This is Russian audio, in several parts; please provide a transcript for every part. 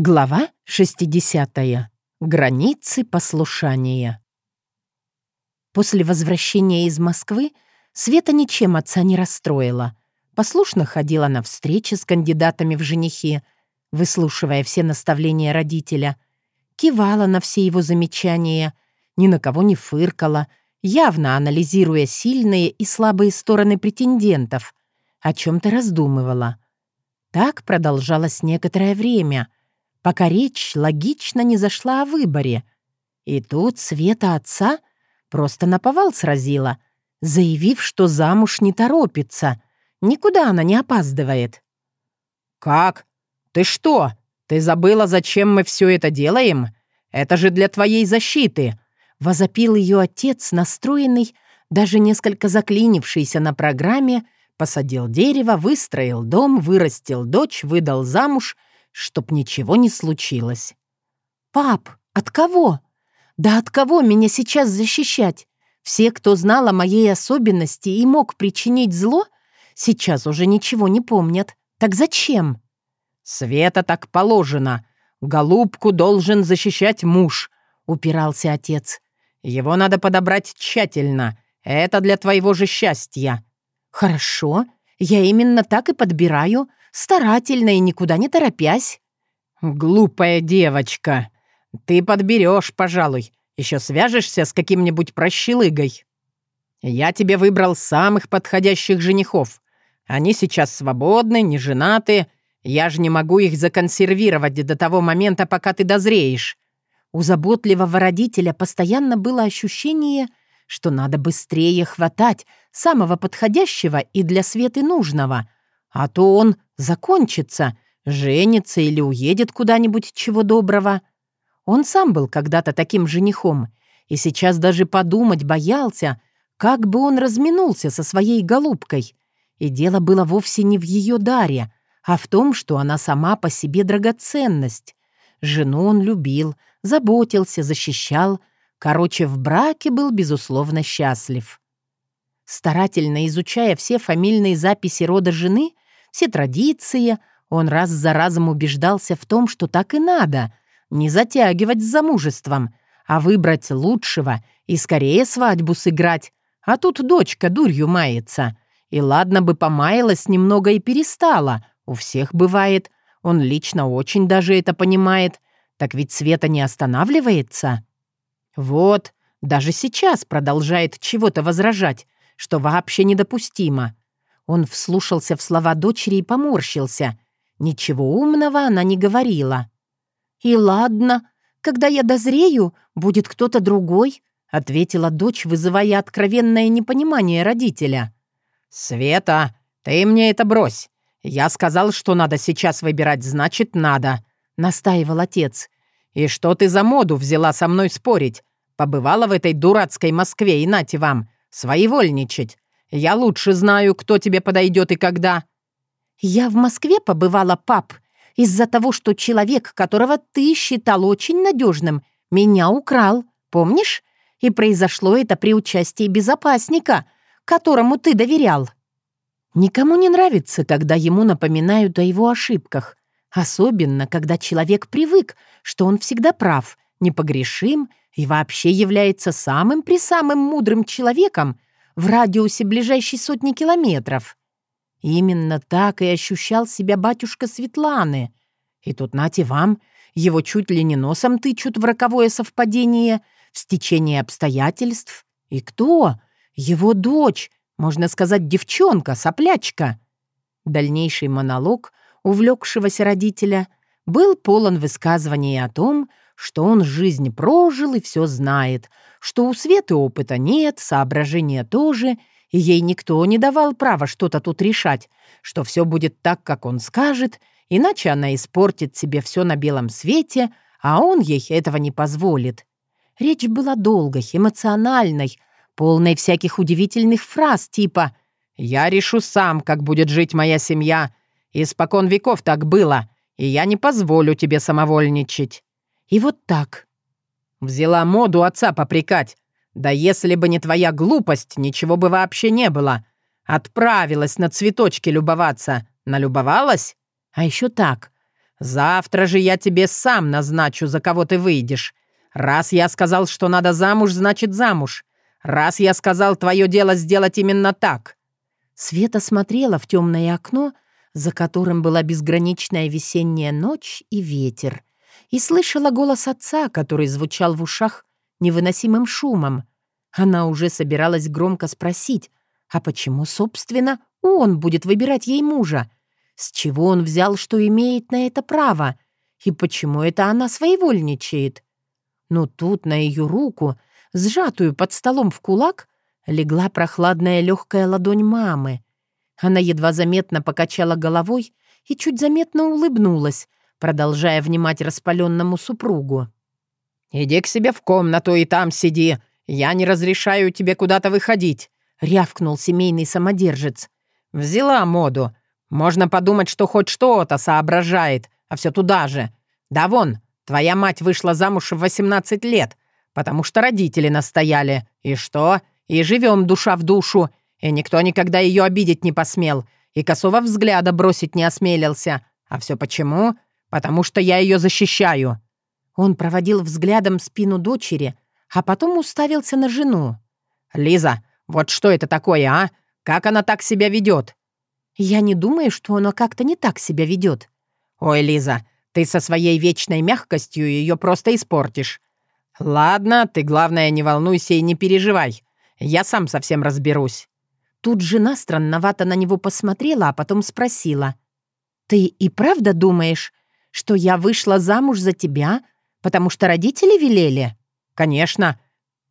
Глава 60. Границы послушания. После возвращения из Москвы Света ничем отца не расстроила. Послушно ходила на встречи с кандидатами в женихи, выслушивая все наставления родителя, кивала на все его замечания, ни на кого не фыркала, явно анализируя сильные и слабые стороны претендентов, о чем-то раздумывала. Так продолжалось некоторое время — пока речь логично не зашла о выборе. И тут Света отца просто наповал сразила, заявив, что замуж не торопится, никуда она не опаздывает. «Как? Ты что? Ты забыла, зачем мы все это делаем? Это же для твоей защиты!» Возопил ее отец, настроенный, даже несколько заклинившийся на программе, посадил дерево, выстроил дом, вырастил дочь, выдал замуж — чтоб ничего не случилось. «Пап, от кого? Да от кого меня сейчас защищать? Все, кто знал о моей особенности и мог причинить зло, сейчас уже ничего не помнят. Так зачем?» «Света так положено. Голубку должен защищать муж», — упирался отец. «Его надо подобрать тщательно. Это для твоего же счастья». «Хорошо, я именно так и подбираю старательно и никуда не торопясь». «Глупая девочка. Ты подберешь, пожалуй. Еще свяжешься с каким-нибудь прощелыгой. Я тебе выбрал самых подходящих женихов. Они сейчас свободны, не женаты. Я же не могу их законсервировать до того момента, пока ты дозреешь». У заботливого родителя постоянно было ощущение, что надо быстрее хватать самого подходящего и для Светы нужного, а то он закончится, женится или уедет куда-нибудь чего доброго. Он сам был когда-то таким женихом, и сейчас даже подумать боялся, как бы он разминулся со своей голубкой. И дело было вовсе не в ее даре, а в том, что она сама по себе драгоценность. Жену он любил, заботился, защищал. Короче, в браке был, безусловно, счастлив. Старательно изучая все фамильные записи рода жены, все традиции, он раз за разом убеждался в том, что так и надо, не затягивать с замужеством, а выбрать лучшего и скорее свадьбу сыграть. А тут дочка дурью мается. И ладно бы помаялась немного и перестала. У всех бывает. Он лично очень даже это понимает. Так ведь Света не останавливается. Вот, даже сейчас продолжает чего-то возражать, что вообще недопустимо. Он вслушался в слова дочери и поморщился. Ничего умного она не говорила. «И ладно, когда я дозрею, будет кто-то другой», — ответила дочь, вызывая откровенное непонимание родителя. «Света, ты мне это брось. Я сказал, что надо сейчас выбирать, значит, надо», — настаивал отец. «И что ты за моду взяла со мной спорить? Побывала в этой дурацкой Москве и нате вам, своевольничать. Я лучше знаю, кто тебе подойдет и когда». «Я в Москве побывала, пап, из-за того, что человек, которого ты считал очень надежным, меня украл, помнишь? И произошло это при участии безопасника, которому ты доверял». Никому не нравится, когда ему напоминают о его ошибках, особенно когда человек привык, что он всегда прав, непогрешим и вообще является самым-присамым мудрым человеком, в радиусе ближайшей сотни километров. Именно так и ощущал себя батюшка Светланы. И тут нате вам, его чуть ли не носом тычут в роковое совпадение, в стечение обстоятельств. И кто? Его дочь, можно сказать, девчонка, соплячка. Дальнейший монолог увлекшегося родителя был полон высказываний о том, что он жизнь прожил и все знает, что у Светы опыта нет, соображения тоже, и ей никто не давал права что-то тут решать, что все будет так, как он скажет, иначе она испортит себе все на белом свете, а он ей этого не позволит. Речь была долгой, эмоциональной, полной всяких удивительных фраз типа «Я решу сам, как будет жить моя семья. Испокон веков так было, и я не позволю тебе самовольничать». И вот так. Взяла моду отца попрекать. Да если бы не твоя глупость, ничего бы вообще не было. Отправилась на цветочки любоваться. Налюбовалась? А еще так. Завтра же я тебе сам назначу, за кого ты выйдешь. Раз я сказал, что надо замуж, значит замуж. Раз я сказал, твое дело сделать именно так». Света смотрела в темное окно, за которым была безграничная весенняя ночь и ветер, и слышала голос отца, который звучал в ушах невыносимым шумом. Она уже собиралась громко спросить, а почему, собственно, он будет выбирать ей мужа? С чего он взял, что имеет на это право? И почему это она своевольничает? Но тут на ее руку, сжатую под столом в кулак, легла прохладная легкая ладонь мамы. Она едва заметно покачала головой и чуть заметно улыбнулась, продолжая внимать распаленному супругу. «Иди к себе в комнату и там сиди. Я не разрешаю тебе куда-то выходить», — рявкнул семейный самодержец. «Взяла моду. Можно подумать, что хоть что-то соображает, а все туда же. Да вон, твоя мать вышла замуж в 18 лет, потому что родители настояли. И что? И живем душа в душу. И никто никогда ее обидеть не посмел. И косого взгляда бросить не осмелился. А все почему? Потому что я ее защищаю». Он проводил взглядом спину дочери, а потом уставился на жену. «Лиза, вот что это такое, а? Как она так себя ведет?» «Я не думаю, что она как-то не так себя ведет». «Ой, Лиза, ты со своей вечной мягкостью ее просто испортишь. Ладно, ты, главное, не волнуйся и не переживай. Я сам совсем разберусь». Тут жена странновато на него посмотрела, а потом спросила. «Ты и правда думаешь, что я вышла замуж за тебя, потому что родители велели?» «Конечно.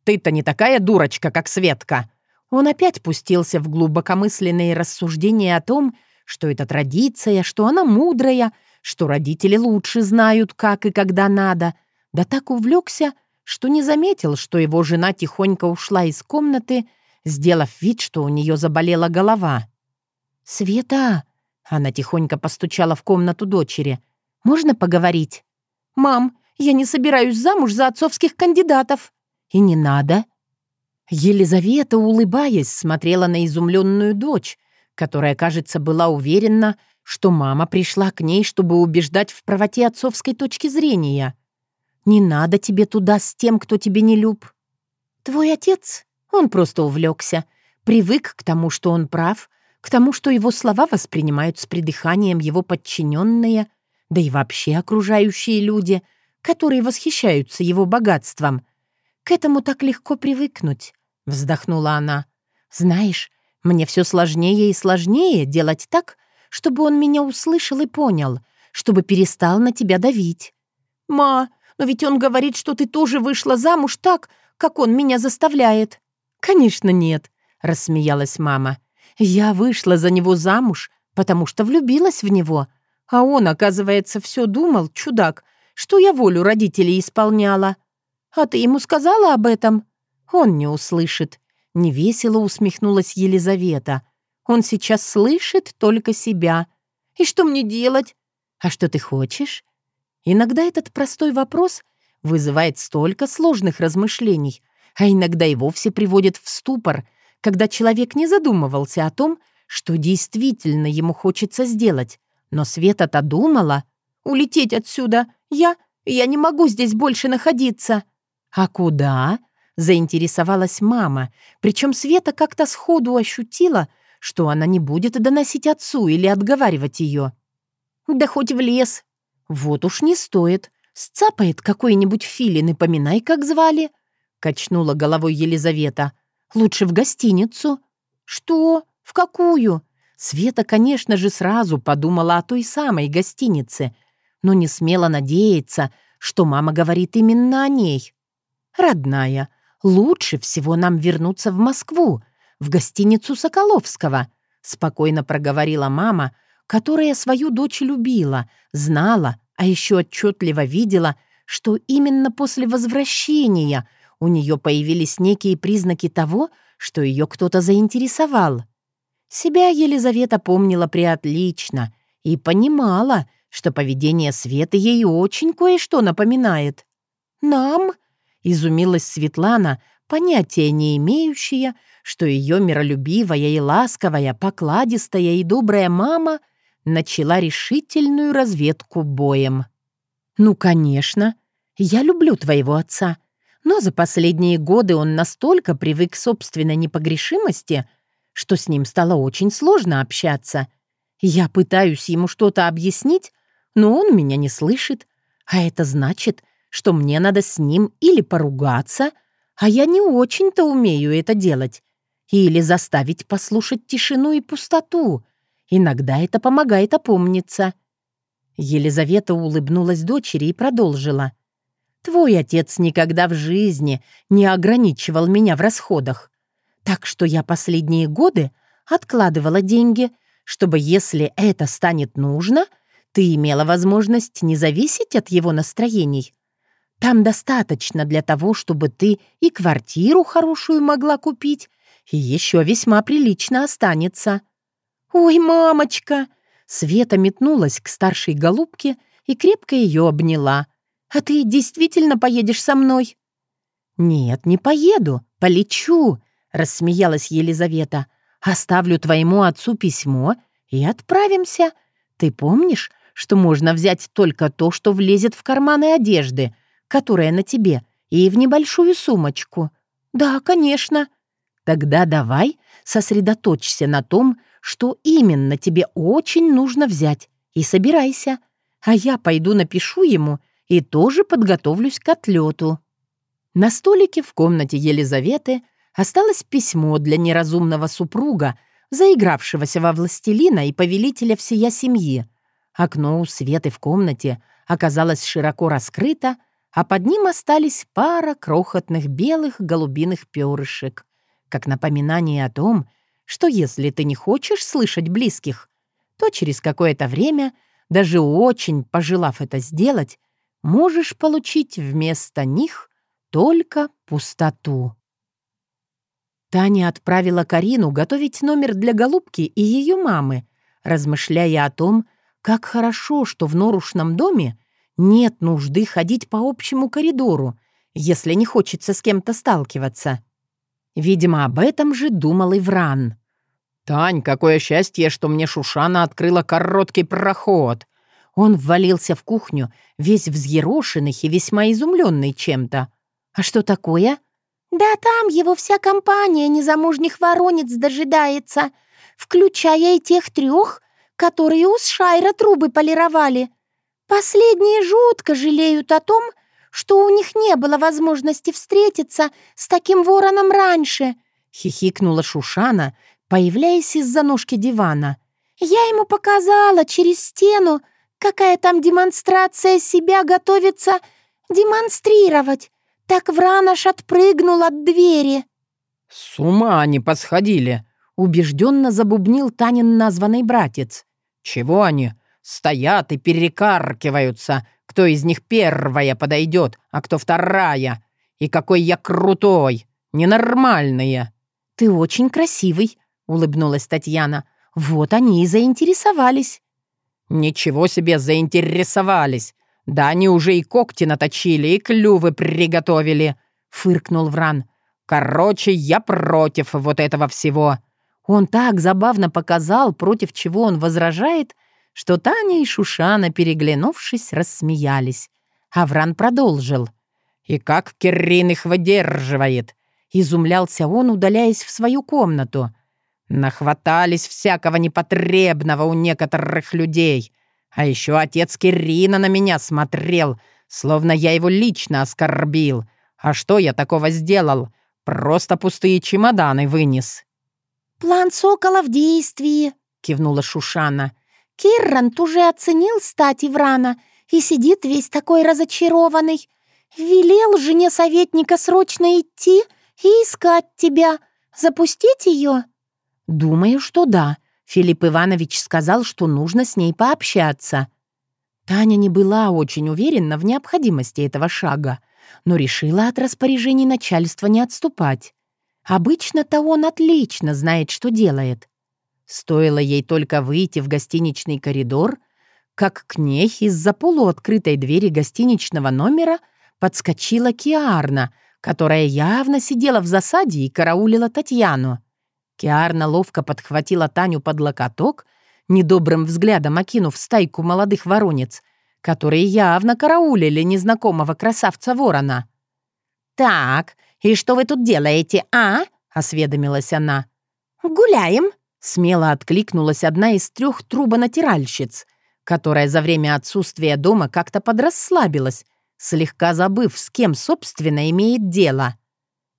Ты-то не такая дурочка, как Светка». Он опять пустился в глубокомысленные рассуждения о том, что это традиция, что она мудрая, что родители лучше знают, как и когда надо. Да так увлекся, что не заметил, что его жена тихонько ушла из комнаты, сделав вид, что у нее заболела голова. «Света!» — она тихонько постучала в комнату дочери. «Можно поговорить?» «Мам, я не собираюсь замуж за отцовских кандидатов». «И не надо». Елизавета, улыбаясь, смотрела на изумленную дочь, которая, кажется, была уверена, что мама пришла к ней, чтобы убеждать в правоте отцовской точки зрения. «Не надо тебе туда с тем, кто тебе не люб». «Твой отец?» Он просто увлекся, привык к тому, что он прав, к тому, что его слова воспринимают с придыханием его подчиненные, да и вообще окружающие люди, которые восхищаются его богатством. К этому так легко привыкнуть, — вздохнула она. Знаешь, мне все сложнее и сложнее делать так, чтобы он меня услышал и понял, чтобы перестал на тебя давить. «Ма, но ведь он говорит, что ты тоже вышла замуж так, как он меня заставляет». «Конечно нет», — рассмеялась мама. «Я вышла за него замуж, потому что влюбилась в него, а он, оказывается, все думал, чудак, что я волю родителей исполняла. А ты ему сказала об этом?» «Он не услышит», — невесело усмехнулась Елизавета. «Он сейчас слышит только себя. И что мне делать? А что ты хочешь?» Иногда этот простой вопрос вызывает столько сложных размышлений, а иногда и вовсе приводит в ступор, когда человек не задумывался о том, что действительно ему хочется сделать. Но Света-то думала. «Улететь отсюда! Я... я не могу здесь больше находиться!» «А куда?» — заинтересовалась мама, причем Света как-то сходу ощутила, что она не будет доносить отцу или отговаривать ее. «Да хоть в лес!» «Вот уж не стоит. Сцапает какой-нибудь филин и поминай, как звали. — качнула головой Елизавета. «Лучше в гостиницу». «Что? В какую?» Света, конечно же, сразу подумала о той самой гостинице, но не смела надеяться, что мама говорит именно о ней. «Родная, лучше всего нам вернуться в Москву, в гостиницу Соколовского», спокойно проговорила мама, которая свою дочь любила, знала, а еще отчетливо видела, что именно после возвращения у нее появились некие признаки того, что ее кто-то заинтересовал. Себя Елизавета помнила приотлично и понимала, что поведение Светы ей очень кое-что напоминает. «Нам?» — изумилась Светлана, понятия не имеющая, что ее миролюбивая и ласковая, покладистая и добрая мама начала решительную разведку боем. «Ну, конечно, я люблю твоего отца, но за последние годы он настолько привык к собственной непогрешимости, что с ним стало очень сложно общаться. Я пытаюсь ему что-то объяснить, но он меня не слышит, а это значит, что мне надо с ним или поругаться, а я не очень-то умею это делать, или заставить послушать тишину и пустоту. Иногда это помогает опомниться. Елизавета улыбнулась дочери и продолжила. «Твой отец никогда в жизни не ограничивал меня в расходах. Так что я последние годы откладывала деньги, чтобы, если это станет нужно, ты имела возможность не зависеть от его настроений. Там достаточно для того, чтобы ты и квартиру хорошую могла купить, и еще весьма прилично останется». «Ой, мамочка!» Света метнулась к старшей голубке и крепко ее обняла. «А ты действительно поедешь со мной?» «Нет, не поеду, полечу», — рассмеялась Елизавета. «Оставлю твоему отцу письмо и отправимся. Ты помнишь, что можно взять только то, что влезет в карманы одежды, которая на тебе, и в небольшую сумочку?» «Да, конечно». «Тогда давай сосредоточься на том, что именно тебе очень нужно взять, и собирайся. А я пойду напишу ему и тоже подготовлюсь к отлету. На столике в комнате Елизаветы осталось письмо для неразумного супруга, заигравшегося во властелина и повелителя всея семьи. Окно у Светы в комнате оказалось широко раскрыто, а под ним остались пара крохотных белых голубиных перышек, как напоминание о том, что если ты не хочешь слышать близких, то через какое-то время, даже очень пожелав это сделать, можешь получить вместо них только пустоту. Таня отправила Карину готовить номер для голубки и ее мамы, размышляя о том, как хорошо, что в Норушном доме нет нужды ходить по общему коридору, если не хочется с кем-то сталкиваться. Видимо, об этом же думал и Вран. «Тань, какое счастье, что мне Шушана открыла короткий проход!» Он ввалился в кухню, весь взъерошенный и весьма изумленный чем-то. «А что такое?» «Да там его вся компания незамужних воронец дожидается, включая и тех трех, которые у Шайра трубы полировали. Последние жутко жалеют о том, что у них не было возможности встретиться с таким вороном раньше», — хихикнула Шушана, появляясь из-за ножки дивана. «Я ему показала через стену, какая там демонстрация себя готовится демонстрировать. Так Вран аж отпрыгнул от двери». «С ума они посходили!» — убежденно забубнил Танин названный братец. «Чего они? Стоят и перекаркиваются, кто из них первая подойдет, а кто вторая. И какой я крутой! Ненормальные!» «Ты очень красивый», — улыбнулась Татьяна. «Вот они и заинтересовались». «Ничего себе заинтересовались! Да они уже и когти наточили, и клювы приготовили!» — фыркнул Вран. «Короче, я против вот этого всего». Он так забавно показал, против чего он возражает, — что Таня и Шушана, переглянувшись, рассмеялись. Авран продолжил. «И как Керрин их выдерживает?» Изумлялся он, удаляясь в свою комнату. «Нахватались всякого непотребного у некоторых людей. А еще отец Кирина на меня смотрел, словно я его лично оскорбил. А что я такого сделал? Просто пустые чемоданы вынес». «План сокола в действии», — кивнула Шушана. Киррант уже оценил стать Иврана и сидит весь такой разочарованный. Велел жене советника срочно идти и искать тебя. Запустить ее?» «Думаю, что да. Филипп Иванович сказал, что нужно с ней пообщаться». Таня не была очень уверена в необходимости этого шага, но решила от распоряжений начальства не отступать. Обычно-то он отлично знает, что делает. Стоило ей только выйти в гостиничный коридор, как к ней из-за полуоткрытой двери гостиничного номера подскочила Киарна, которая явно сидела в засаде и караулила Татьяну. Киарна ловко подхватила Таню под локоток, недобрым взглядом окинув стайку молодых воронец, которые явно караулили незнакомого красавца-ворона. «Так, и что вы тут делаете, а?» — осведомилась она. «Гуляем», — смело откликнулась одна из трех трубонатиральщиц, которая за время отсутствия дома как-то подрасслабилась, слегка забыв, с кем, собственно, имеет дело.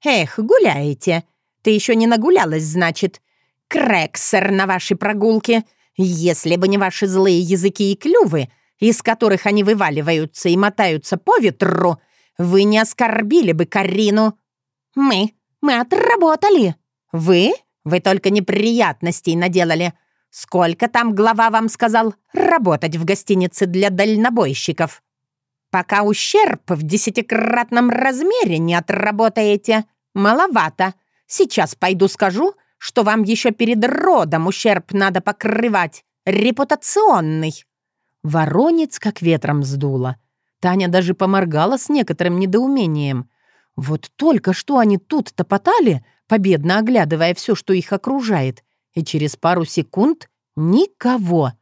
«Эх, гуляете. Ты еще не нагулялась, значит. Крексер на вашей прогулке. Если бы не ваши злые языки и клювы, из которых они вываливаются и мотаются по ветру, вы не оскорбили бы Карину. Мы, мы отработали. Вы, вы только неприятностей наделали. Сколько там глава вам сказал работать в гостинице для дальнобойщиков? Пока ущерб в десятикратном размере не отработаете, маловато. Сейчас пойду скажу, что вам еще перед родом ущерб надо покрывать, репутационный». Воронец как ветром сдуло. Таня даже поморгала с некоторым недоумением. Вот только что они тут топотали, победно оглядывая все, что их окружает, и через пару секунд — никого.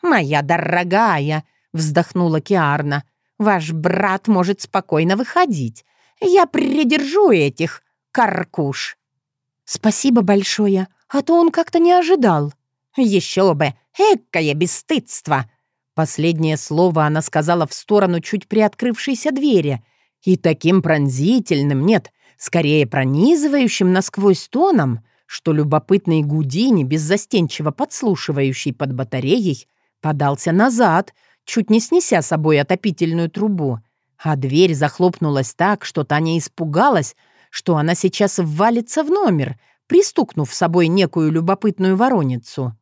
«Моя дорогая!» — вздохнула Киарна. «Ваш брат может спокойно выходить. Я придержу этих, каркуш». «Спасибо большое, а то он как-то не ожидал». «Еще бы! Экое бесстыдство!» Последнее слово она сказала в сторону чуть приоткрывшейся двери. И таким пронзительным, нет, скорее пронизывающим насквозь тоном, что любопытный Гудини, беззастенчиво подслушивающий под батареей, подался назад, чуть не снеся собой отопительную трубу. А дверь захлопнулась так, что Таня испугалась, что она сейчас ввалится в номер, пристукнув собой некую любопытную вороницу.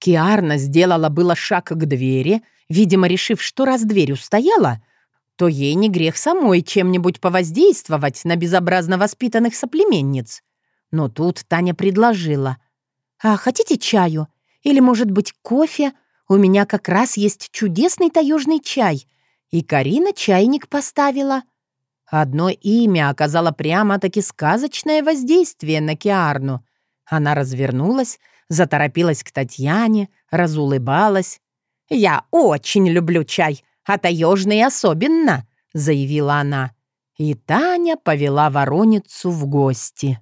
Киарна сделала было шаг к двери, видимо, решив, что раз дверь устояла, то ей не грех самой чем-нибудь повоздействовать на безобразно воспитанных соплеменниц. Но тут Таня предложила. «А хотите чаю? Или, может быть, кофе? У меня как раз есть чудесный таежный чай. И Карина чайник поставила». Одно имя оказало прямо-таки сказочное воздействие на Киарну. Она развернулась, заторопилась к Татьяне, разулыбалась. «Я очень люблю чай, а таежный особенно», — заявила она. И Таня повела вороницу в гости.